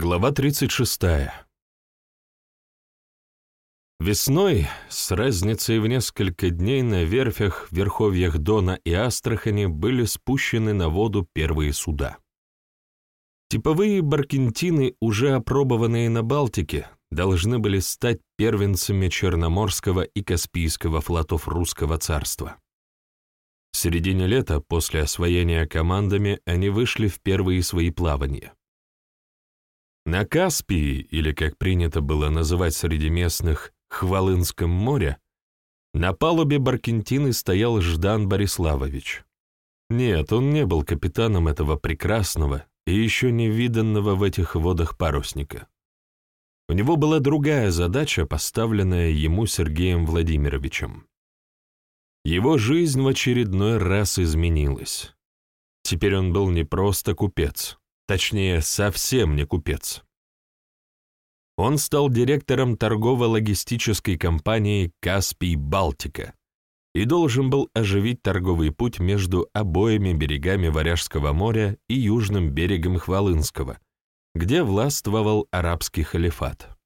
Глава 36. Весной, с разницей в несколько дней на верфях, верховьях Дона и Астрахани были спущены на воду первые суда. Типовые баркентины, уже опробованные на Балтике, должны были стать первенцами Черноморского и Каспийского флотов Русского царства. В середине лета, после освоения командами, они вышли в первые свои плавания. На Каспии, или, как принято было называть среди местных, Хвалынском море, на палубе Баркентины стоял Ждан Бориславович. Нет, он не был капитаном этого прекрасного и еще не виданного в этих водах парусника. У него была другая задача, поставленная ему Сергеем Владимировичем. Его жизнь в очередной раз изменилась. Теперь он был не просто купец, Точнее, совсем не купец. Он стал директором торгово-логистической компании «Каспий Балтика» и должен был оживить торговый путь между обоими берегами Варяжского моря и южным берегом Хвалынского, где властвовал арабский халифат.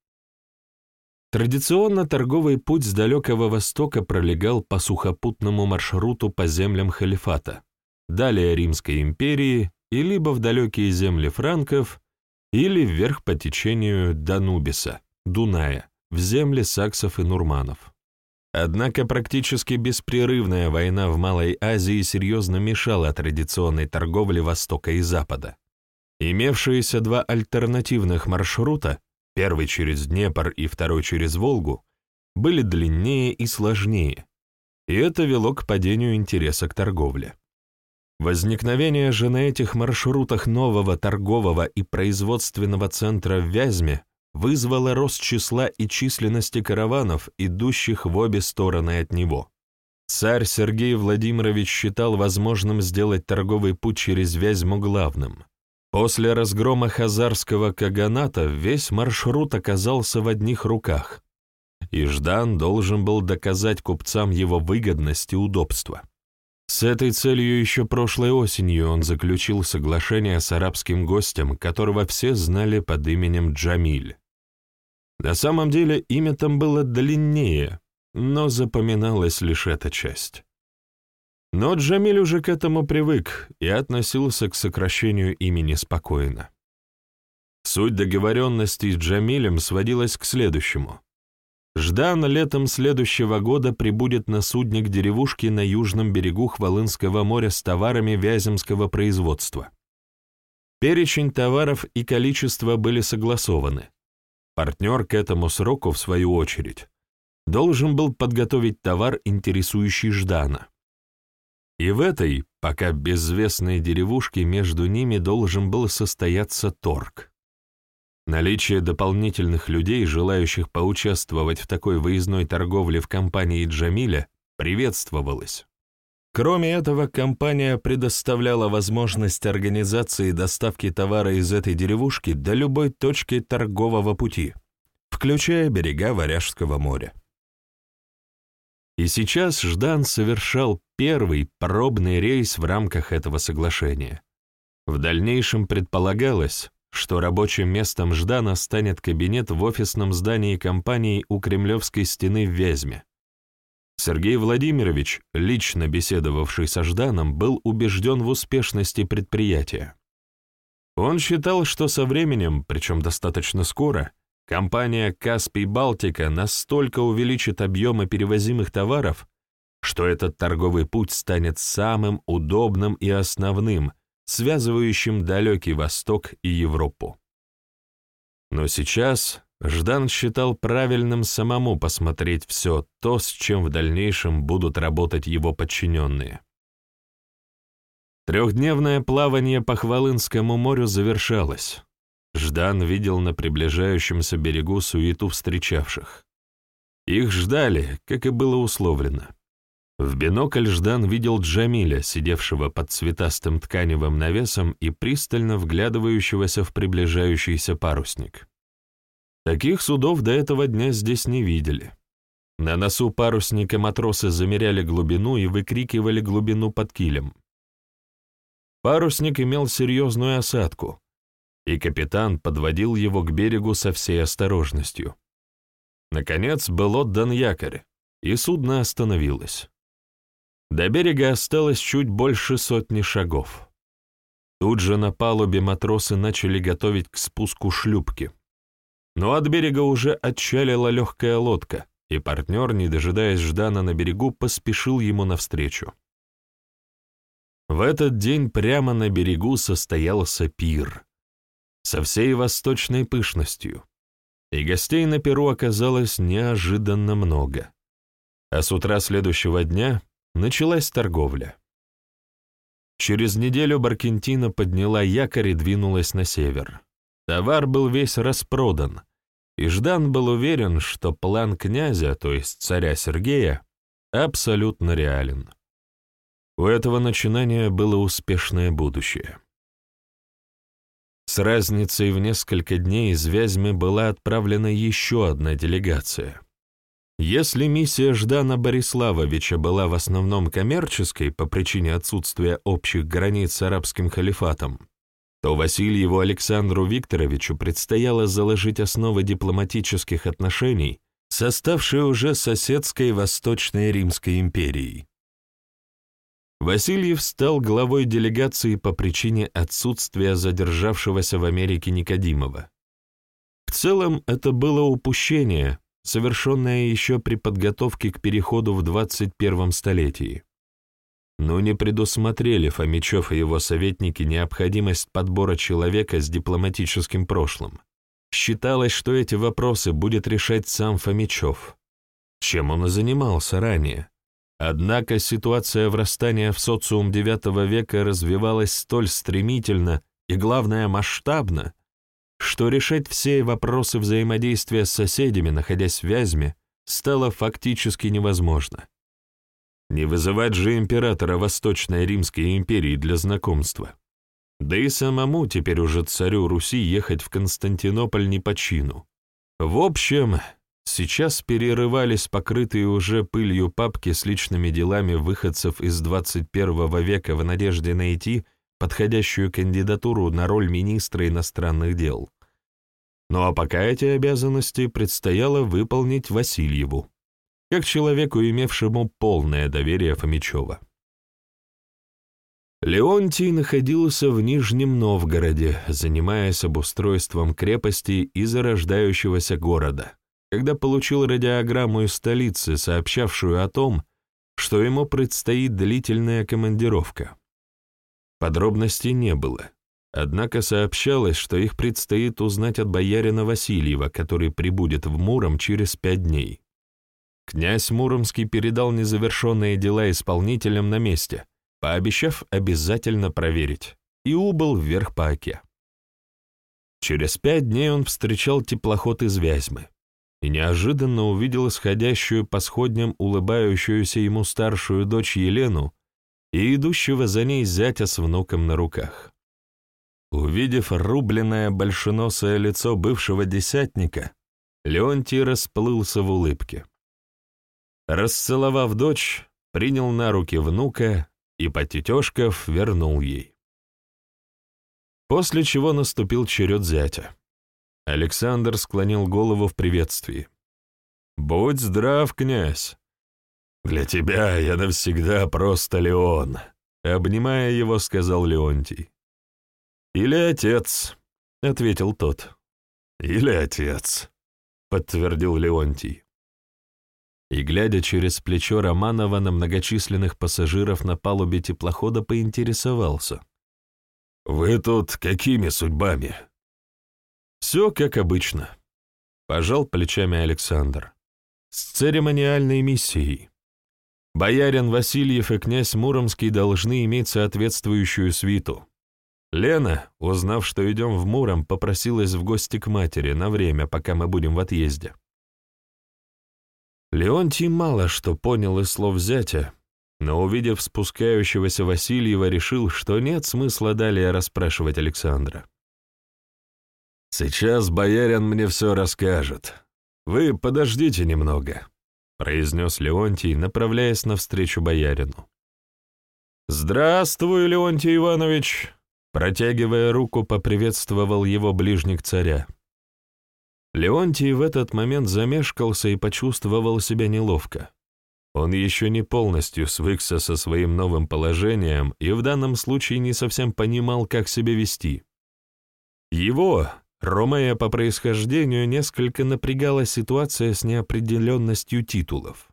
Традиционно торговый путь с Далекого Востока пролегал по сухопутному маршруту по землям халифата, далее Римской империи и либо в далекие земли франков, или вверх по течению Данубиса, Дуная, в земли саксов и нурманов. Однако практически беспрерывная война в Малой Азии серьезно мешала традиционной торговле Востока и Запада. Имевшиеся два альтернативных маршрута, первый через Днепр и второй через Волгу, были длиннее и сложнее, и это вело к падению интереса к торговле. Возникновение же на этих маршрутах нового торгового и производственного центра в Вязьме вызвало рост числа и численности караванов, идущих в обе стороны от него. Царь Сергей Владимирович считал возможным сделать торговый путь через Вязьму главным. После разгрома хазарского каганата весь маршрут оказался в одних руках, и Ждан должен был доказать купцам его выгодность и удобство. С этой целью еще прошлой осенью он заключил соглашение с арабским гостем, которого все знали под именем Джамиль. На самом деле имя там было длиннее, но запоминалась лишь эта часть. Но Джамиль уже к этому привык и относился к сокращению имени спокойно. Суть договоренности с Джамилем сводилась к следующему. Ждан летом следующего года прибудет на судне к деревушке на южном берегу Хвалынского моря с товарами вяземского производства. Перечень товаров и количество были согласованы. Партнер к этому сроку, в свою очередь, должен был подготовить товар, интересующий Ждана. И в этой, пока безвестной деревушке, между ними должен был состояться торг. Наличие дополнительных людей, желающих поучаствовать в такой выездной торговле в компании Джамиля, приветствовалось. Кроме этого, компания предоставляла возможность организации доставки товара из этой деревушки до любой точки торгового пути, включая берега Варяжского моря. И сейчас Ждан совершал первый пробный рейс в рамках этого соглашения. В дальнейшем предполагалось, что рабочим местом Ждана станет кабинет в офисном здании компании у Кремлевской стены в Вязьме. Сергей Владимирович, лично беседовавший со Жданом, был убежден в успешности предприятия. Он считал, что со временем, причем достаточно скоро, компания «Каспий Балтика» настолько увеличит объемы перевозимых товаров, что этот торговый путь станет самым удобным и основным – связывающим далекий Восток и Европу. Но сейчас Ждан считал правильным самому посмотреть все то, с чем в дальнейшем будут работать его подчиненные. Трехдневное плавание по Хвалынскому морю завершалось. Ждан видел на приближающемся берегу суету встречавших. Их ждали, как и было условлено. В бинокль Ждан видел Джамиля, сидевшего под цветастым тканевым навесом и пристально вглядывающегося в приближающийся парусник. Таких судов до этого дня здесь не видели. На носу парусника матросы замеряли глубину и выкрикивали глубину под килем. Парусник имел серьезную осадку, и капитан подводил его к берегу со всей осторожностью. Наконец был отдан якорь, и судно остановилось. До берега осталось чуть больше сотни шагов. Тут же на палубе матросы начали готовить к спуску шлюпки. Но от берега уже отчалила легкая лодка, и партнер, не дожидаясь Ждана на берегу, поспешил ему навстречу. В этот день прямо на берегу состоялся пир со всей восточной пышностью, и гостей на перу оказалось неожиданно много. А с утра следующего дня началась торговля. Через неделю Баркентина подняла якорь и двинулась на север. Товар был весь распродан, и Ждан был уверен, что план князя, то есть царя Сергея, абсолютно реален. У этого начинания было успешное будущее. С разницей в несколько дней из Вязьмы была отправлена еще одна делегация. Если миссия Ждана Бориславовича была в основном коммерческой по причине отсутствия общих границ с арабским халифатом, то Васильеву Александру Викторовичу предстояло заложить основы дипломатических отношений с оставшей уже соседской Восточной Римской империей. Васильев стал главой делегации по причине отсутствия задержавшегося в Америке Никодимова. В целом это было упущение, совершенное еще при подготовке к переходу в 21 столетии. Но не предусмотрели Фомичев и его советники необходимость подбора человека с дипломатическим прошлым. Считалось, что эти вопросы будет решать сам Фомичев, чем он и занимался ранее. Однако ситуация врастания в социум IX века развивалась столь стремительно и, главное, масштабно, что решать все вопросы взаимодействия с соседями, находясь в Вязьме, стало фактически невозможно. Не вызывать же императора Восточной Римской империи для знакомства. Да и самому теперь уже царю Руси ехать в Константинополь не по чину. В общем, сейчас перерывались покрытые уже пылью папки с личными делами выходцев из 21 века в надежде найти подходящую кандидатуру на роль министра иностранных дел. Ну а пока эти обязанности предстояло выполнить Васильеву, как человеку, имевшему полное доверие Фомичева. Леонтий находился в Нижнем Новгороде, занимаясь обустройством крепости и зарождающегося города, когда получил радиограмму из столицы, сообщавшую о том, что ему предстоит длительная командировка. Подробностей не было. Однако сообщалось, что их предстоит узнать от боярина Васильева, который прибудет в Муром через пять дней. Князь Муромский передал незавершенные дела исполнителям на месте, пообещав обязательно проверить, и убыл вверх по оке. Через пять дней он встречал теплоход из Вязьмы и неожиданно увидел исходящую по сходням улыбающуюся ему старшую дочь Елену и идущего за ней зятя с внуком на руках. Увидев рубленное большеносое лицо бывшего десятника, Леонтий расплылся в улыбке. Расцеловав дочь, принял на руки внука и, потетешков, вернул ей. После чего наступил черед зятя. Александр склонил голову в приветствии. «Будь здрав, князь!» «Для тебя я навсегда просто Леон», — обнимая его, сказал Леонтий. «Или отец», — ответил тот. «Или отец», — подтвердил Леонтий. И, глядя через плечо Романова на многочисленных пассажиров на палубе теплохода, поинтересовался. «Вы тут какими судьбами?» «Все как обычно», — пожал плечами Александр. «С церемониальной миссией. Боярин Васильев и князь Муромский должны иметь соответствующую свиту. Лена, узнав, что идем в Муром, попросилась в гости к матери на время, пока мы будем в отъезде. Леонтий мало что понял из слов зятя, но, увидев спускающегося Васильева, решил, что нет смысла далее расспрашивать Александра. «Сейчас боярин мне все расскажет. Вы подождите немного», — произнес Леонтий, направляясь навстречу боярину. «Здравствуй, Леонтий Иванович!» Протягивая руку, поприветствовал его ближник царя. Леонтий в этот момент замешкался и почувствовал себя неловко. Он еще не полностью свыкся со своим новым положением и в данном случае не совсем понимал, как себя вести. Его, Ромея по происхождению, несколько напрягала ситуация с неопределенностью титулов.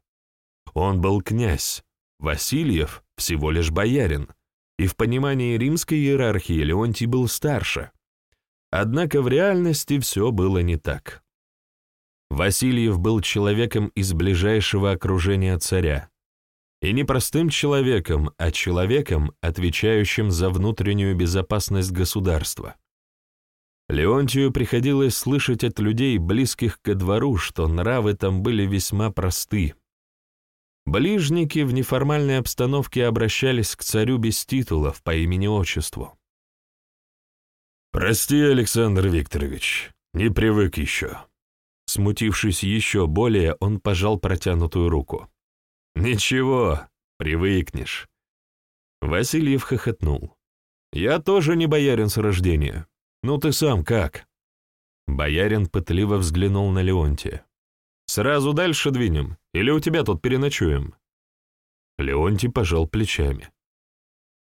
Он был князь, Васильев всего лишь боярин, и в понимании римской иерархии Леонтий был старше. Однако в реальности все было не так. Васильев был человеком из ближайшего окружения царя. И не простым человеком, а человеком, отвечающим за внутреннюю безопасность государства. Леонтию приходилось слышать от людей, близких ко двору, что нравы там были весьма просты. Ближники в неформальной обстановке обращались к царю без титулов по имени-отчеству. «Прости, Александр Викторович, не привык еще», Смутившись еще более, он пожал протянутую руку. «Ничего, привыкнешь». Васильев хохотнул. «Я тоже не боярин с рождения. Ну ты сам как?» Боярин пытливо взглянул на Леонтия. «Сразу дальше двинем? Или у тебя тут переночуем?» Леонтий пожал плечами.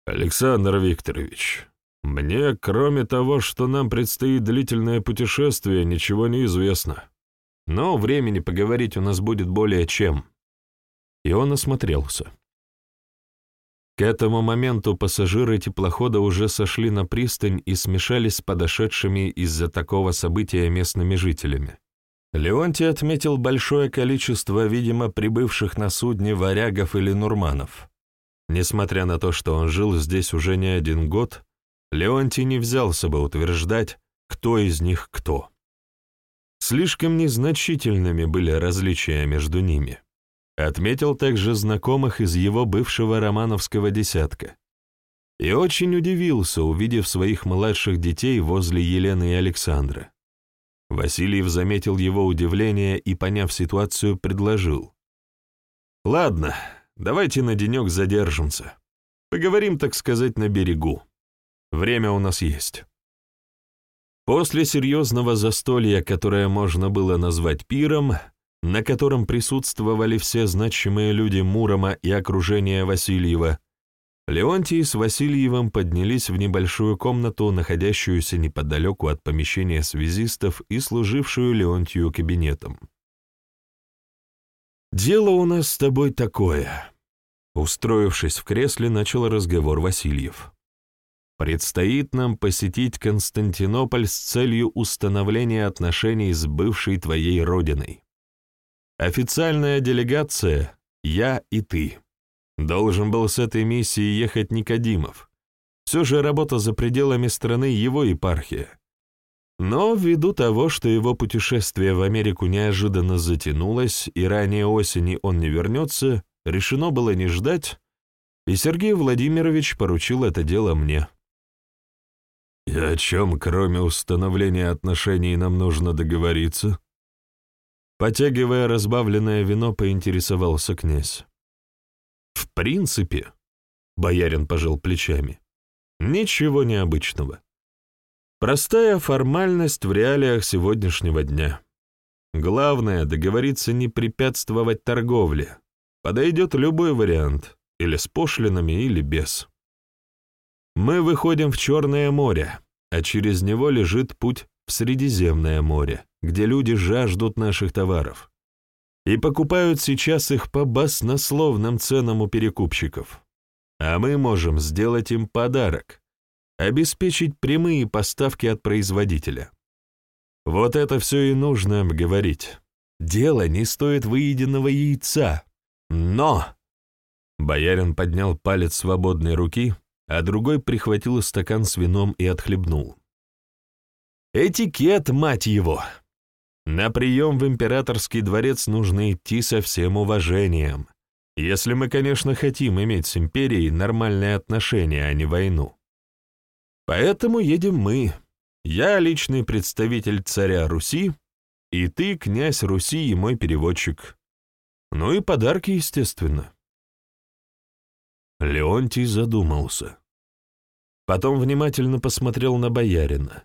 «Александр Викторович, мне, кроме того, что нам предстоит длительное путешествие, ничего не известно но времени поговорить у нас будет более чем». И он осмотрелся. К этому моменту пассажиры теплохода уже сошли на пристань и смешались с подошедшими из-за такого события местными жителями. Леонтий отметил большое количество, видимо, прибывших на судне варягов или нурманов. Несмотря на то, что он жил здесь уже не один год, Леонтий не взялся бы утверждать, кто из них кто. Слишком незначительными были различия между ними. Отметил также знакомых из его бывшего романовского десятка. И очень удивился, увидев своих младших детей возле Елены и Александра. Васильев заметил его удивление и, поняв ситуацию, предложил. «Ладно, давайте на денек задержимся. Поговорим, так сказать, на берегу. Время у нас есть». После серьезного застолья, которое можно было назвать пиром, на котором присутствовали все значимые люди Мурома и окружения Васильева, Леонтий с Васильевым поднялись в небольшую комнату, находящуюся неподалеку от помещения связистов и служившую Леонтию кабинетом. «Дело у нас с тобой такое», — устроившись в кресле, начал разговор Васильев. Предстоит нам посетить Константинополь с целью установления отношений с бывшей твоей родиной. Официальная делегация — я и ты. Должен был с этой миссией ехать Никодимов. Все же работа за пределами страны его епархия. Но ввиду того, что его путешествие в Америку неожиданно затянулось и ранее осени он не вернется, решено было не ждать, и Сергей Владимирович поручил это дело мне. «И о чем, кроме установления отношений, нам нужно договориться?» Потягивая разбавленное вино, поинтересовался князь. «В принципе», — боярин пожал плечами, — «ничего необычного. Простая формальность в реалиях сегодняшнего дня. Главное — договориться не препятствовать торговле. Подойдет любой вариант, или с пошлинами, или без. Мы выходим в Черное море, а через него лежит путь в Средиземное море, где люди жаждут наших товаров и покупают сейчас их по баснословным ценам у перекупщиков. А мы можем сделать им подарок, обеспечить прямые поставки от производителя. Вот это все и нужно обговорить. Дело не стоит выеденного яйца, но... Боярин поднял палец свободной руки, а другой прихватил стакан с вином и отхлебнул. Этикет, мать его! На прием в императорский дворец нужно идти со всем уважением, если мы, конечно, хотим иметь с империей нормальные отношения, а не войну. Поэтому едем мы. Я личный представитель царя Руси, и ты, князь Руси и мой переводчик. Ну и подарки, естественно. Леонтий задумался. Потом внимательно посмотрел на боярина.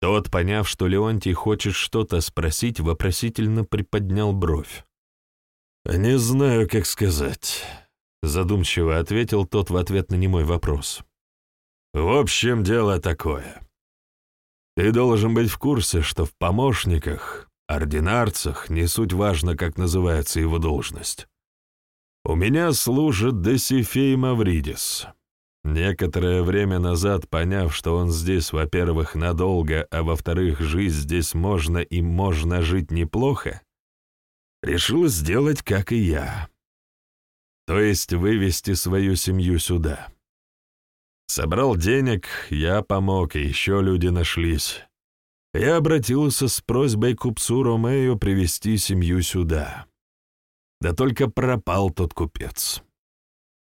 Тот, поняв, что Леонтий хочет что-то спросить, вопросительно приподнял бровь. «Не знаю, как сказать», — задумчиво ответил тот в ответ на немой вопрос. «В общем, дело такое. Ты должен быть в курсе, что в помощниках, ординарцах, не суть важно, как называется его должность. У меня служит Десифей Мавридис. Некоторое время назад, поняв, что он здесь, во-первых, надолго, а во-вторых, жить здесь можно и можно жить неплохо, решил сделать, как и я. То есть вывести свою семью сюда. Собрал денег, я помог, и еще люди нашлись. Я обратился с просьбой к купцу Ромею привести семью сюда. Да только пропал тот купец.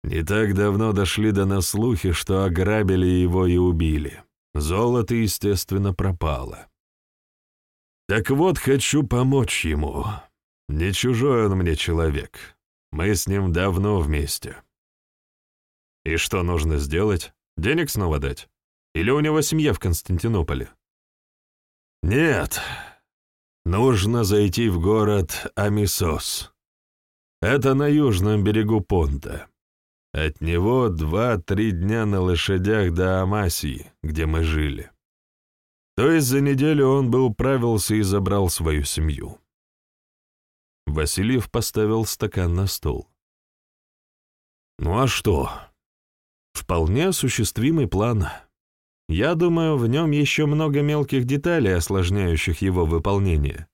Не так давно дошли до нас слухи, что ограбили его и убили. Золото, естественно, пропало. Так вот, хочу помочь ему. Не чужой он мне человек. Мы с ним давно вместе. И что нужно сделать? Денег снова дать? Или у него семья в Константинополе? Нет. Нужно зайти в город Амисос. Это на южном берегу Понта. От него два-три дня на лошадях до Амасии, где мы жили. То есть за неделю он бы управился и забрал свою семью. Васильев поставил стакан на стол. «Ну а что?» Вполне осуществимый план. Я думаю, в нем еще много мелких деталей, осложняющих его выполнение.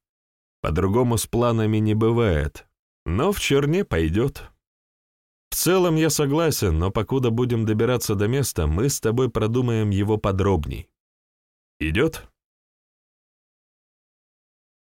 По-другому с планами не бывает, но в черне пойдет. В целом я согласен, но покуда будем добираться до места, мы с тобой продумаем его подробней. Идет?